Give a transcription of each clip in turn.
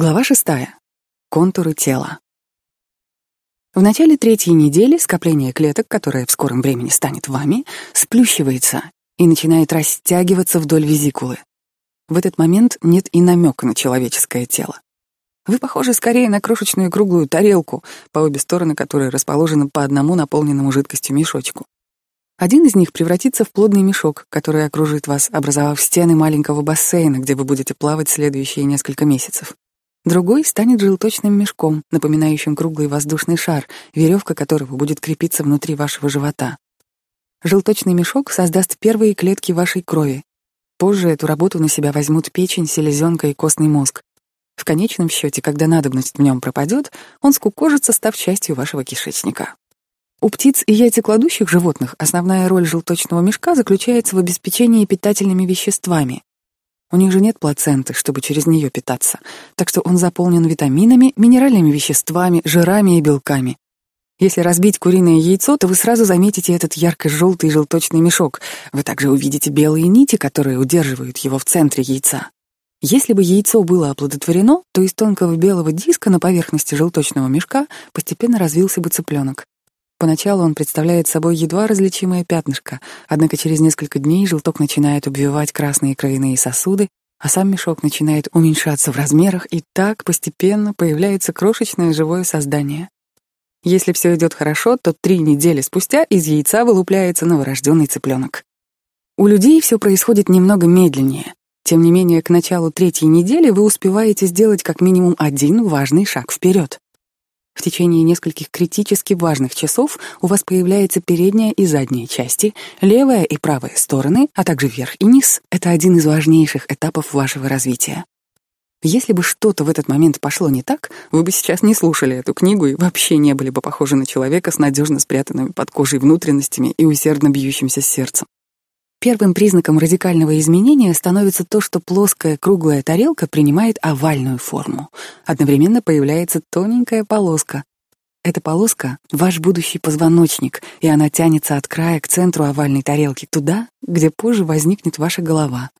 Глава шестая. Контуры тела. В начале третьей недели скопление клеток, которое в скором времени станет вами, сплющивается и начинает растягиваться вдоль визикулы. В этот момент нет и намека на человеческое тело. Вы похожи скорее на крошечную круглую тарелку, по обе стороны которой расположены по одному наполненному жидкостью мешочку. Один из них превратится в плодный мешок, который окружит вас, образовав стены маленького бассейна, где вы будете плавать следующие несколько месяцев. Другой станет желточным мешком, напоминающим круглый воздушный шар, веревка которого будет крепиться внутри вашего живота. Желточный мешок создаст первые клетки вашей крови. Позже эту работу на себя возьмут печень, селезенка и костный мозг. В конечном счете, когда надобность в нем пропадет, он скукожится, став частью вашего кишечника. У птиц и яйцекладущих животных основная роль желточного мешка заключается в обеспечении питательными веществами, у них же нет плаценты, чтобы через нее питаться, так что он заполнен витаминами, минеральными веществами, жирами и белками. Если разбить куриное яйцо, то вы сразу заметите этот ярко-желтый желточный мешок. Вы также увидите белые нити, которые удерживают его в центре яйца. Если бы яйцо было оплодотворено, то из тонкого белого диска на поверхности желточного мешка постепенно развился бы цыпленок. Поначалу он представляет собой едва различимое пятнышко, однако через несколько дней желток начинает обвивать красные кровяные сосуды, а сам мешок начинает уменьшаться в размерах, и так постепенно появляется крошечное живое создание. Если все идет хорошо, то три недели спустя из яйца вылупляется новорожденный цыпленок. У людей все происходит немного медленнее. Тем не менее, к началу третьей недели вы успеваете сделать как минимум один важный шаг вперед. В течение нескольких критически важных часов у вас появляется передняя и задняя части, левая и правая стороны, а также верх и низ. Это один из важнейших этапов вашего развития. Если бы что-то в этот момент пошло не так, вы бы сейчас не слушали эту книгу и вообще не были бы похожи на человека с надежно спрятанными под кожей внутренностями и усердно бьющимся сердцем. Первым признаком радикального изменения становится то, что плоская круглая тарелка принимает овальную форму. Одновременно появляется тоненькая полоска. Эта полоска — ваш будущий позвоночник, и она тянется от края к центру овальной тарелки, туда, где позже возникнет ваша голова.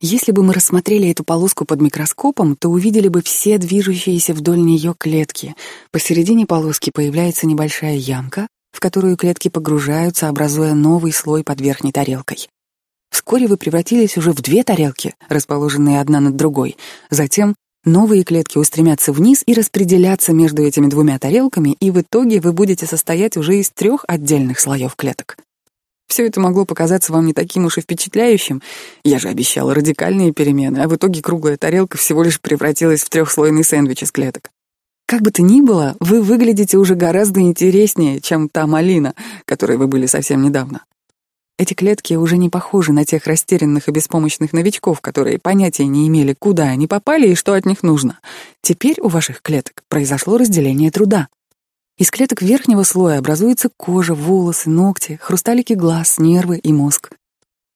Если бы мы рассмотрели эту полоску под микроскопом, то увидели бы все движущиеся вдоль нее клетки. Посередине полоски появляется небольшая ямка, в которую клетки погружаются, образуя новый слой под верхней тарелкой. Вскоре вы превратились уже в две тарелки, расположенные одна над другой. Затем новые клетки устремятся вниз и распределятся между этими двумя тарелками, и в итоге вы будете состоять уже из трех отдельных слоев клеток. Все это могло показаться вам не таким уж и впечатляющим. Я же обещала радикальные перемены, а в итоге круглая тарелка всего лишь превратилась в трехслойный сэндвич из клеток. Как бы то ни было, вы выглядите уже гораздо интереснее, чем та малина, которой вы были совсем недавно. Эти клетки уже не похожи на тех растерянных и беспомощных новичков, которые понятия не имели, куда они попали и что от них нужно. Теперь у ваших клеток произошло разделение труда. Из клеток верхнего слоя образуется кожа, волосы, ногти, хрусталики глаз, нервы и мозг.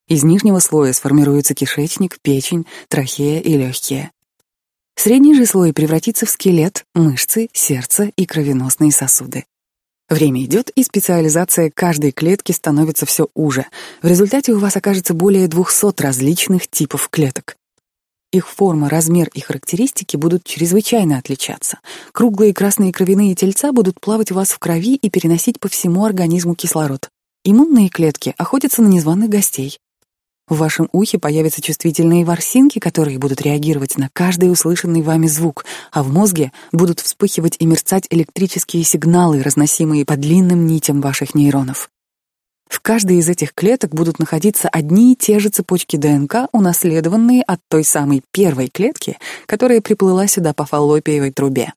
Из нижнего слоя сформируется кишечник, печень, трахея и легкие. Средний же слой превратится в скелет, мышцы, сердце и кровеносные сосуды. Время идет, и специализация каждой клетки становится все уже. В результате у вас окажется более 200 различных типов клеток. Их форма, размер и характеристики будут чрезвычайно отличаться. Круглые красные кровяные тельца будут плавать у вас в крови и переносить по всему организму кислород. Иммунные клетки охотятся на незваных гостей. В вашем ухе появятся чувствительные ворсинки, которые будут реагировать на каждый услышанный вами звук, а в мозге будут вспыхивать и мерцать электрические сигналы, разносимые по длинным нитям ваших нейронов. В каждой из этих клеток будут находиться одни и те же цепочки ДНК, унаследованные от той самой первой клетки, которая приплыла сюда по фаллопиевой трубе.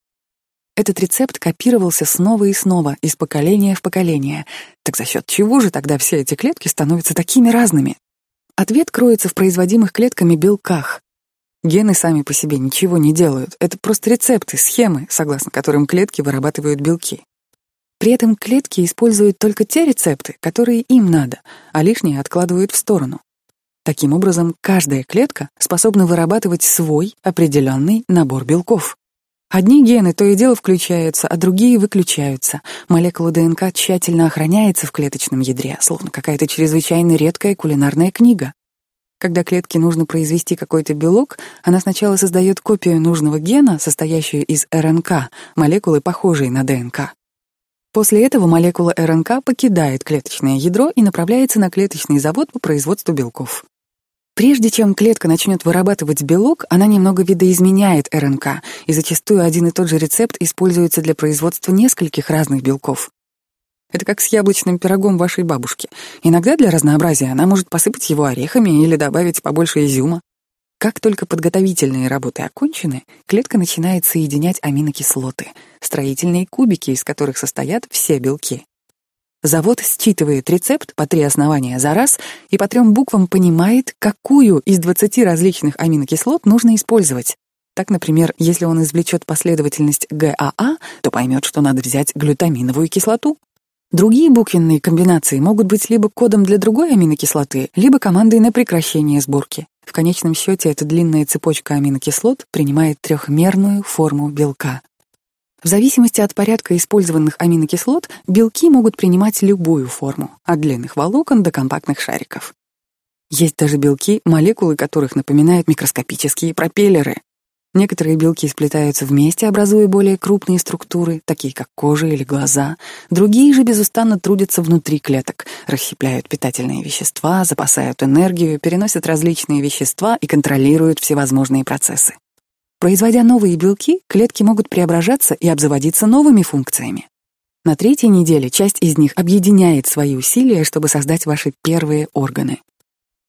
Этот рецепт копировался снова и снова, из поколения в поколение. Так за счет чего же тогда все эти клетки становятся такими разными? Ответ кроется в производимых клетками белках. Гены сами по себе ничего не делают. Это просто рецепты, схемы, согласно которым клетки вырабатывают белки. При этом клетки используют только те рецепты, которые им надо, а лишние откладывают в сторону. Таким образом, каждая клетка способна вырабатывать свой определенный набор белков. Одни гены то и дело включаются, а другие выключаются. Молекула ДНК тщательно охраняется в клеточном ядре, словно какая-то чрезвычайно редкая кулинарная книга. Когда клетке нужно произвести какой-то белок, она сначала создает копию нужного гена, состоящую из РНК, молекулы, похожей на ДНК. После этого молекула РНК покидает клеточное ядро и направляется на клеточный завод по производству белков. Прежде чем клетка начнет вырабатывать белок, она немного видоизменяет РНК, и зачастую один и тот же рецепт используется для производства нескольких разных белков. Это как с яблочным пирогом вашей бабушки. Иногда для разнообразия она может посыпать его орехами или добавить побольше изюма. Как только подготовительные работы окончены, клетка начинает соединять аминокислоты, строительные кубики, из которых состоят все белки. Завод считывает рецепт по три основания за раз и по трем буквам понимает, какую из 20 различных аминокислот нужно использовать. Так, например, если он извлечет последовательность ГАА, то поймет, что надо взять глютаминовую кислоту. Другие буквенные комбинации могут быть либо кодом для другой аминокислоты, либо командой на прекращение сборки. В конечном счете эта длинная цепочка аминокислот принимает трехмерную форму белка. В зависимости от порядка использованных аминокислот белки могут принимать любую форму, от длинных волокон до компактных шариков. Есть даже белки, молекулы которых напоминают микроскопические пропеллеры. Некоторые белки сплетаются вместе, образуя более крупные структуры, такие как кожа или глаза. Другие же безустанно трудятся внутри клеток, расщепляют питательные вещества, запасают энергию, переносят различные вещества и контролируют всевозможные процессы. Производя новые белки, клетки могут преображаться и обзаводиться новыми функциями. На третьей неделе часть из них объединяет свои усилия, чтобы создать ваши первые органы.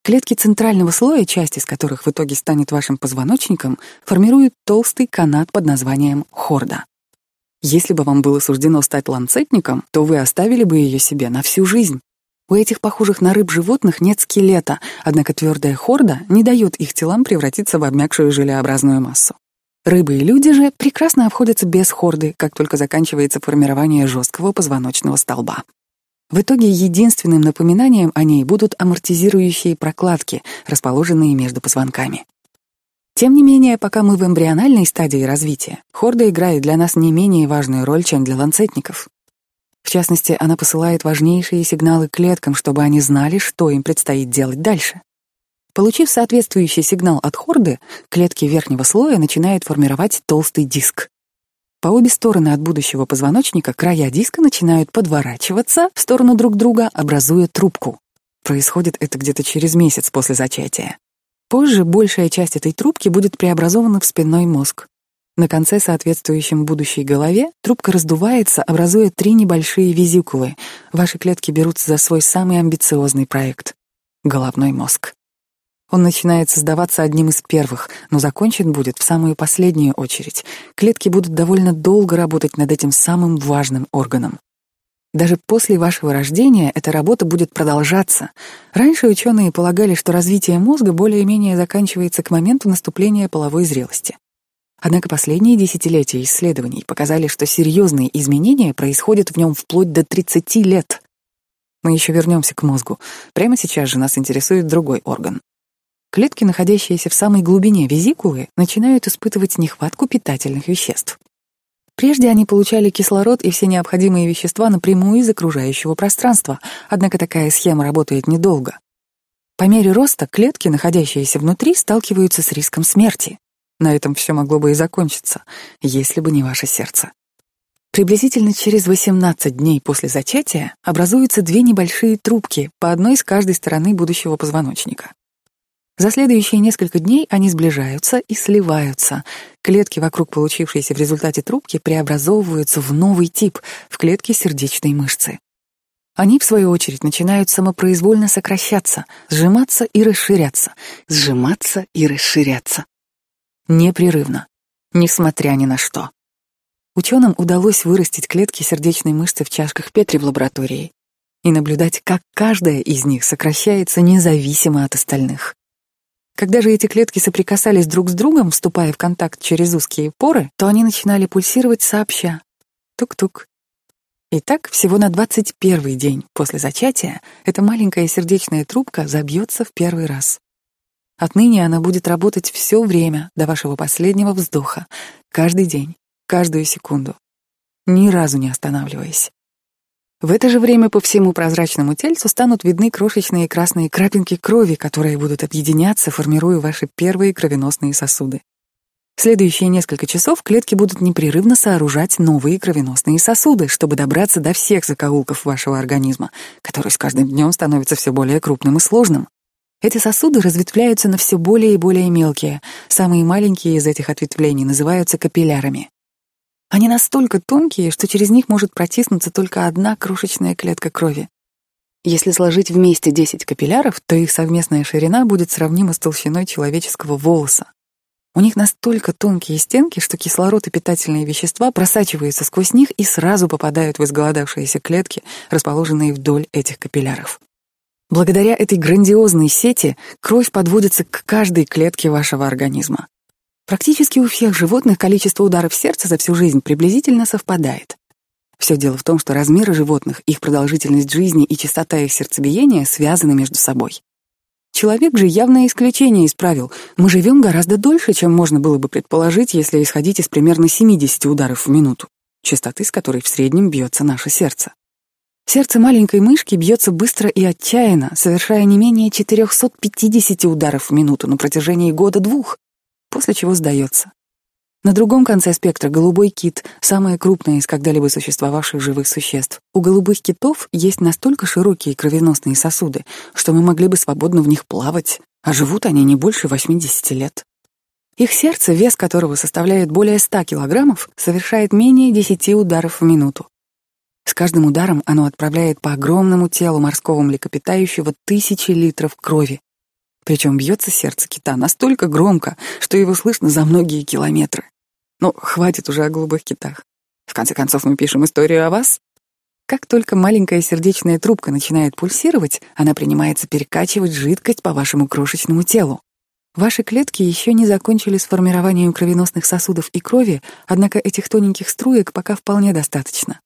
Клетки центрального слоя, часть из которых в итоге станет вашим позвоночником, формируют толстый канат под названием хорда. Если бы вам было суждено стать ланцетником, то вы оставили бы ее себе на всю жизнь. У этих похожих на рыб животных нет скелета, однако твердая хорда не дает их телам превратиться в обмякшую желеобразную массу. Рыбы и люди же прекрасно обходятся без хорды, как только заканчивается формирование жесткого позвоночного столба. В итоге единственным напоминанием о ней будут амортизирующие прокладки, расположенные между позвонками. Тем не менее, пока мы в эмбриональной стадии развития, хорда играет для нас не менее важную роль, чем для ланцетников. В частности, она посылает важнейшие сигналы клеткам, чтобы они знали, что им предстоит делать дальше. Получив соответствующий сигнал от хорды, клетки верхнего слоя начинают формировать толстый диск. По обе стороны от будущего позвоночника края диска начинают подворачиваться в сторону друг друга, образуя трубку. Происходит это где-то через месяц после зачатия. Позже большая часть этой трубки будет преобразована в спинной мозг. На конце, соответствующем будущей голове, трубка раздувается, образуя три небольшие визикулы. Ваши клетки берутся за свой самый амбициозный проект — головной мозг. Он начинает создаваться одним из первых, но закончен будет в самую последнюю очередь. Клетки будут довольно долго работать над этим самым важным органом. Даже после вашего рождения эта работа будет продолжаться. Раньше ученые полагали, что развитие мозга более-менее заканчивается к моменту наступления половой зрелости. Однако последние десятилетия исследований показали, что серьезные изменения происходят в нем вплоть до 30 лет. Мы еще вернемся к мозгу. Прямо сейчас же нас интересует другой орган. Клетки, находящиеся в самой глубине визикулы, начинают испытывать нехватку питательных веществ. Прежде они получали кислород и все необходимые вещества напрямую из окружающего пространства, однако такая схема работает недолго. По мере роста клетки, находящиеся внутри, сталкиваются с риском смерти. На этом все могло бы и закончиться, если бы не ваше сердце. Приблизительно через 18 дней после зачатия образуются две небольшие трубки, по одной с каждой стороны будущего позвоночника. За следующие несколько дней они сближаются и сливаются. Клетки вокруг получившейся в результате трубки преобразовываются в новый тип, в клетки сердечной мышцы. Они, в свою очередь, начинают самопроизвольно сокращаться, сжиматься и расширяться, сжиматься и расширяться. Непрерывно, несмотря ни на что. Ученым удалось вырастить клетки сердечной мышцы в чашках Петри в лаборатории и наблюдать, как каждая из них сокращается независимо от остальных. Когда же эти клетки соприкасались друг с другом, вступая в контакт через узкие поры, то они начинали пульсировать сообща. Тук-тук. И так всего на 21 день после зачатия эта маленькая сердечная трубка забьется в первый раз. Отныне она будет работать все время до вашего последнего вздоха, каждый день, каждую секунду, ни разу не останавливаясь. В это же время по всему прозрачному тельцу станут видны крошечные красные крапинки крови, которые будут объединяться, формируя ваши первые кровеносные сосуды. В следующие несколько часов клетки будут непрерывно сооружать новые кровеносные сосуды, чтобы добраться до всех закоулков вашего организма, который с каждым днем становится все более крупным и сложным. Эти сосуды разветвляются на все более и более мелкие. Самые маленькие из этих ответвлений называются капиллярами. Они настолько тонкие, что через них может протиснуться только одна крошечная клетка крови. Если сложить вместе 10 капилляров, то их совместная ширина будет сравнима с толщиной человеческого волоса. У них настолько тонкие стенки, что кислород и питательные вещества просачиваются сквозь них и сразу попадают в изголодавшиеся клетки, расположенные вдоль этих капилляров. Благодаря этой грандиозной сети кровь подводится к каждой клетке вашего организма. Практически у всех животных количество ударов сердца за всю жизнь приблизительно совпадает. Все дело в том, что размеры животных, их продолжительность жизни и частота их сердцебиения связаны между собой. Человек же явное исключение из правил. Мы живем гораздо дольше, чем можно было бы предположить, если исходить из примерно 70 ударов в минуту, частоты с которой в среднем бьется наше сердце. Сердце маленькой мышки бьется быстро и отчаянно, совершая не менее 450 ударов в минуту на протяжении года-двух, после чего сдается. На другом конце спектра голубой кит, самое крупное из когда-либо существовавших живых существ. У голубых китов есть настолько широкие кровеносные сосуды, что мы могли бы свободно в них плавать, а живут они не больше 80 лет. Их сердце, вес которого составляет более 100 килограммов, совершает менее 10 ударов в минуту. С каждым ударом оно отправляет по огромному телу морского млекопитающего тысячи литров крови. Причем бьется сердце кита настолько громко, что его слышно за многие километры. Ну, хватит уже о голубых китах. В конце концов, мы пишем историю о вас. Как только маленькая сердечная трубка начинает пульсировать, она принимается перекачивать жидкость по вашему крошечному телу. Ваши клетки еще не закончили с формированием кровеносных сосудов и крови, однако этих тоненьких струек пока вполне достаточно.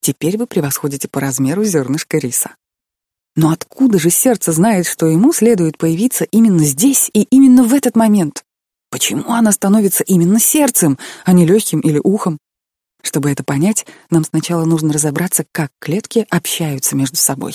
Теперь вы превосходите по размеру зернышко риса. Но откуда же сердце знает, что ему следует появиться именно здесь и именно в этот момент? Почему она становится именно сердцем, а не легким или ухом? Чтобы это понять, нам сначала нужно разобраться, как клетки общаются между собой.